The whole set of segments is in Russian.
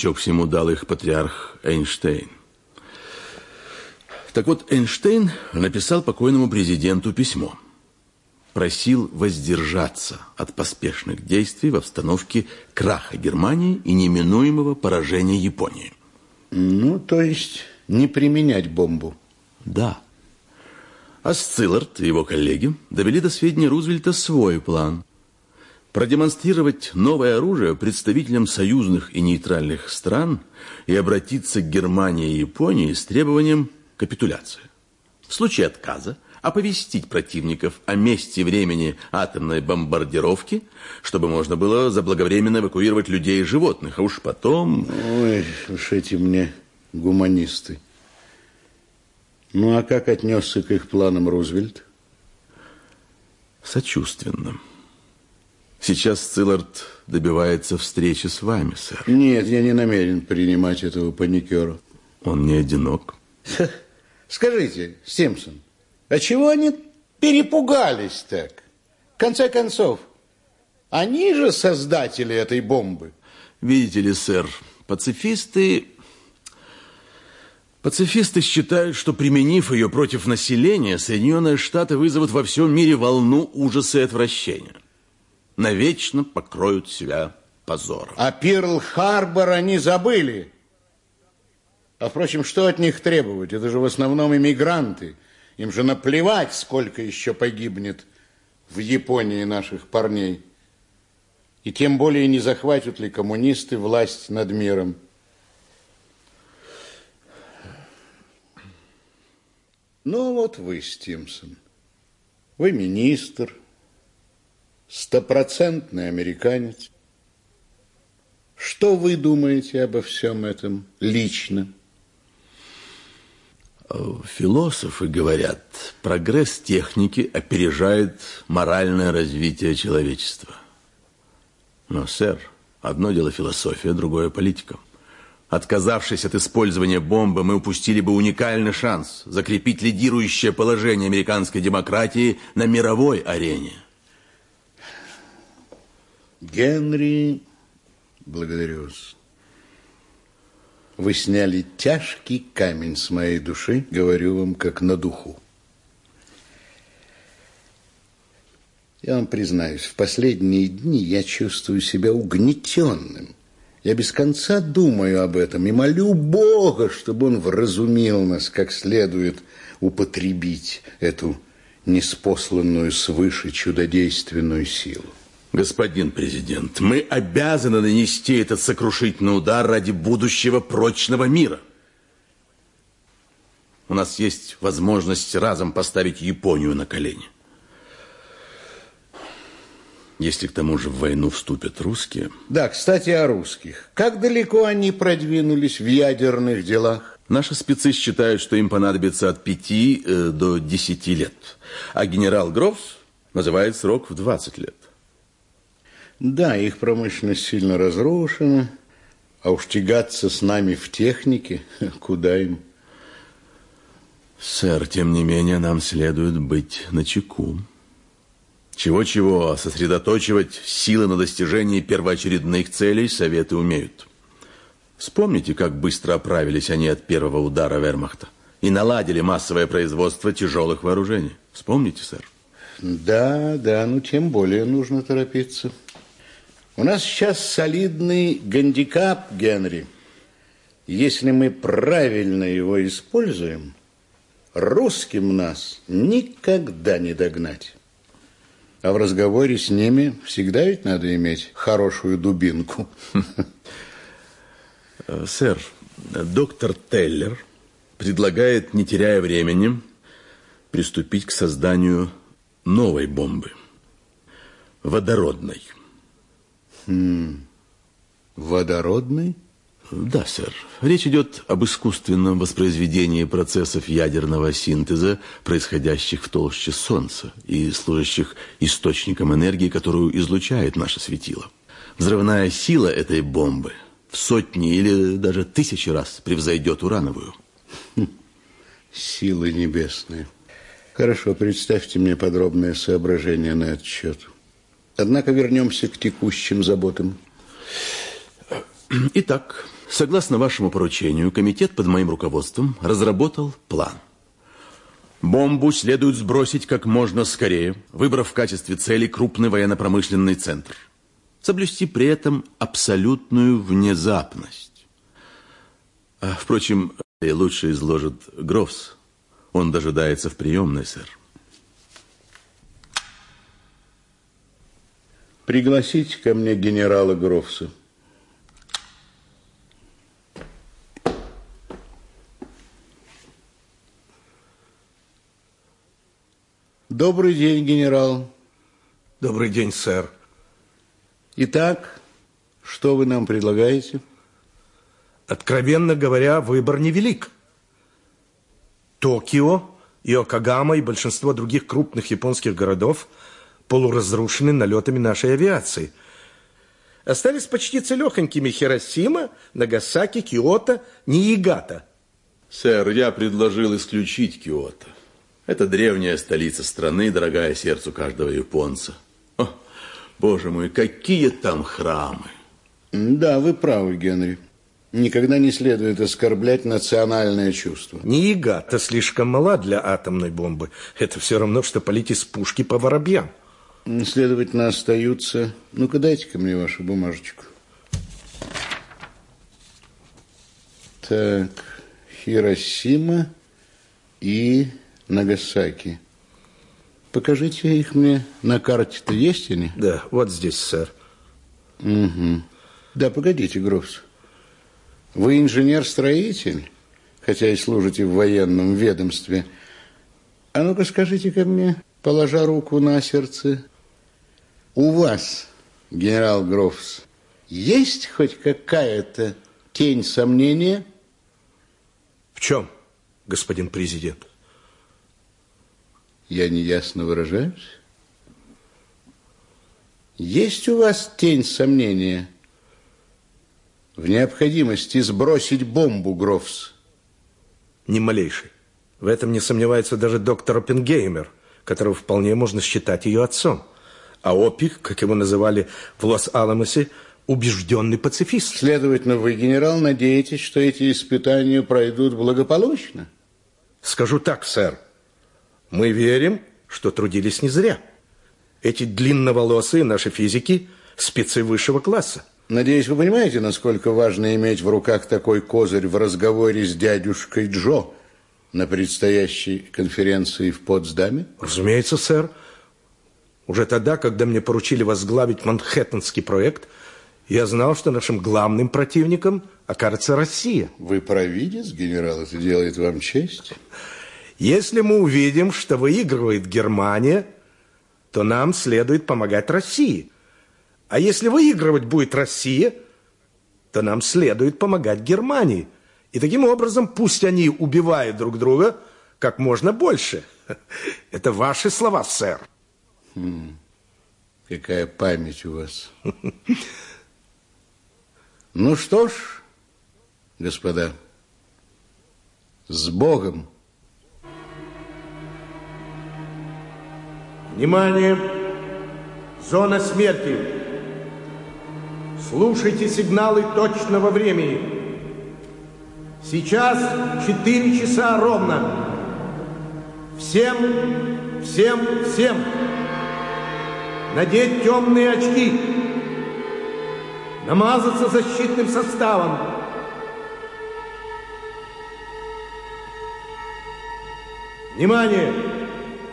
К всему дал их патриарх Эйнштейн. Так вот, Эйнштейн написал покойному президенту письмо. Просил воздержаться от поспешных действий в обстановке краха Германии и неминуемого поражения Японии. Ну, то есть не применять бомбу. Да. А Сциллард и его коллеги довели до сведения Рузвельта свой план. Продемонстрировать новое оружие представителям союзных и нейтральных стран и обратиться к Германии и Японии с требованием капитуляции. В случае отказа оповестить противников о месте времени атомной бомбардировки, чтобы можно было заблаговременно эвакуировать людей и животных, а уж потом... Ой, уж эти мне гуманисты. Ну, а как отнесся к их планам Рузвельт? Сочувственно. Сейчас Циллард добивается встречи с вами, сэр. Нет, я не намерен принимать этого паникера. Он не одинок. Скажите, Симпсон, а чего они перепугались так? В конце концов, они же создатели этой бомбы. Видите ли, сэр, пацифисты Пацифисты считают, что применив ее против населения, Соединенные Штаты вызовут во всем мире волну ужаса и отвращения. Навечно покроют себя позором. А Перл-Харбор они забыли. А, впрочем, что от них требовать? Это же в основном иммигранты. Им же наплевать, сколько еще погибнет в Японии наших парней. И тем более не захватят ли коммунисты власть над миром. Ну, вот вы, Стимсон, вы министр, стопроцентный американец. Что вы думаете обо всем этом лично? Философы говорят, прогресс техники опережает моральное развитие человечества. Но, сэр, одно дело философия, другое политика. Отказавшись от использования бомбы, мы упустили бы уникальный шанс закрепить лидирующее положение американской демократии на мировой арене. Генри, благодарю вас. Вы сняли тяжкий камень с моей души, говорю вам, как на духу. Я вам признаюсь, в последние дни я чувствую себя угнетенным. Я без конца думаю об этом и молю Бога, чтобы Он вразумил нас, как следует употребить эту неспосланную свыше чудодейственную силу. Господин президент, мы обязаны нанести этот сокрушительный удар ради будущего прочного мира. У нас есть возможность разом поставить Японию на колени. Если к тому же в войну вступят русские... Да, кстати, о русских. Как далеко они продвинулись в ядерных делах? Наши спецы считают, что им понадобится от пяти э, до десяти лет. А генерал Грофс называет срок в 20 лет. Да, их промышленность сильно разрушена. А уж тягаться с нами в технике, куда им? Сэр, тем не менее, нам следует быть начеку. Чего-чего, сосредоточивать силы на достижении первоочередных целей Советы умеют. Вспомните, как быстро оправились они от первого удара вермахта и наладили массовое производство тяжелых вооружений. Вспомните, сэр? Да, да, ну тем более нужно торопиться. У нас сейчас солидный гандикап, Генри. Если мы правильно его используем, русским нас никогда не догнать. А в разговоре с ними всегда ведь надо иметь хорошую дубинку. Сэр, доктор Теллер предлагает, не теряя времени, приступить к созданию новой бомбы. Водородной. Хм. Водородной? Да, сэр. Речь идет об искусственном воспроизведении процессов ядерного синтеза, происходящих в толще Солнца и служащих источником энергии, которую излучает наше светило. Взрывная сила этой бомбы в сотни или даже тысячи раз превзойдет урановую. Хм. Силы небесные. Хорошо, представьте мне подробное соображение на этот счет. Однако вернемся к текущим заботам. Итак, согласно вашему поручению, комитет под моим руководством разработал план. Бомбу следует сбросить как можно скорее, выбрав в качестве цели крупный военно-промышленный центр. Соблюсти при этом абсолютную внезапность. А, впрочем, лучше изложит Грофс. Он дожидается в приемной, сэр. Пригласите ко мне генерала Грофса. Добрый день, генерал. Добрый день, сэр. Итак, что вы нам предлагаете? Откровенно говоря, выбор невелик. Токио, Иокогама и большинство других крупных японских городов – полуразрушены налетами нашей авиации. Остались почти целехонькими Хиросима, Нагасаки, Киото, Ниигата. Сэр, я предложил исключить Киото. Это древняя столица страны, дорогая сердцу каждого японца. О, боже мой, какие там храмы! Да, вы правы, Генри. Никогда не следует оскорблять национальное чувство. Ниигата слишком мала для атомной бомбы. Это все равно, что полить из пушки по воробьям. Следовательно, остаются... Ну-ка, дайте-ка мне вашу бумажечку. Так, Хиросима и Нагасаки. Покажите их мне на карте-то, есть они? Да, вот здесь, сэр. Угу. Да, погодите, Грофс. Вы инженер-строитель, хотя и служите в военном ведомстве. А ну-ка скажите ко мне, положа руку на сердце, у вас, генерал Грофс, есть хоть какая-то тень сомнения? В чем, господин президент? Я неясно выражаюсь? Есть у вас тень сомнения в необходимости сбросить бомбу, Грофс? Ни малейшей. В этом не сомневается даже доктор Оппенгеймер, которого вполне можно считать ее отцом а Опик, как его называли в Лос-Аламосе, убежденный пацифист. Следовательно, вы, генерал, надеетесь, что эти испытания пройдут благополучно? Скажу так, сэр. Мы верим, что трудились не зря. Эти длинноволосые наши физики – спецы высшего класса. Надеюсь, вы понимаете, насколько важно иметь в руках такой козырь в разговоре с дядюшкой Джо на предстоящей конференции в Потсдаме? Разумеется, сэр. Уже тогда, когда мне поручили возглавить Манхэттенский проект, я знал, что нашим главным противником окажется Россия. Вы провидец, генерал, это делает вам честь. Если мы увидим, что выигрывает Германия, то нам следует помогать России. А если выигрывать будет Россия, то нам следует помогать Германии. И таким образом пусть они убивают друг друга как можно больше. Это ваши слова, сэр. Какая память у вас. Ну что ж, господа, с Богом. Внимание! Зона смерти. Слушайте сигналы точного времени. Сейчас 4 часа ровно. Всем, всем, всем надеть темные очки, намазаться защитным составом. Внимание!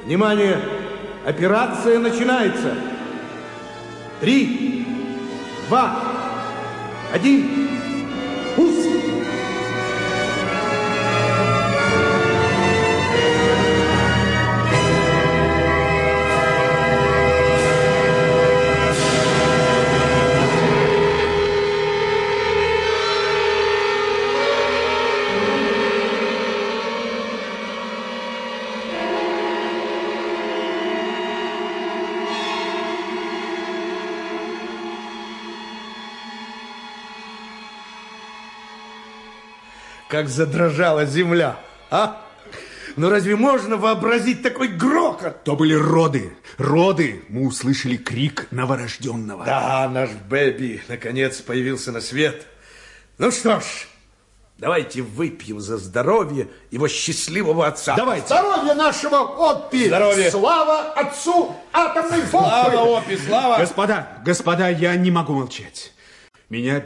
Внимание! Операция начинается! Три, два, один, пуск! Как задрожала земля, а? Ну разве можно вообразить такой грохот? То были роды, роды. Мы услышали крик новорожденного. Да, наш Бэби наконец появился на свет. Ну что ж, давайте выпьем за здоровье его счастливого отца. Давайте. Здоровье нашего Оппи! Здоровье. Слава отцу атомной бомбы! Слава, Опи, слава! Господа, господа, я не могу молчать. Меня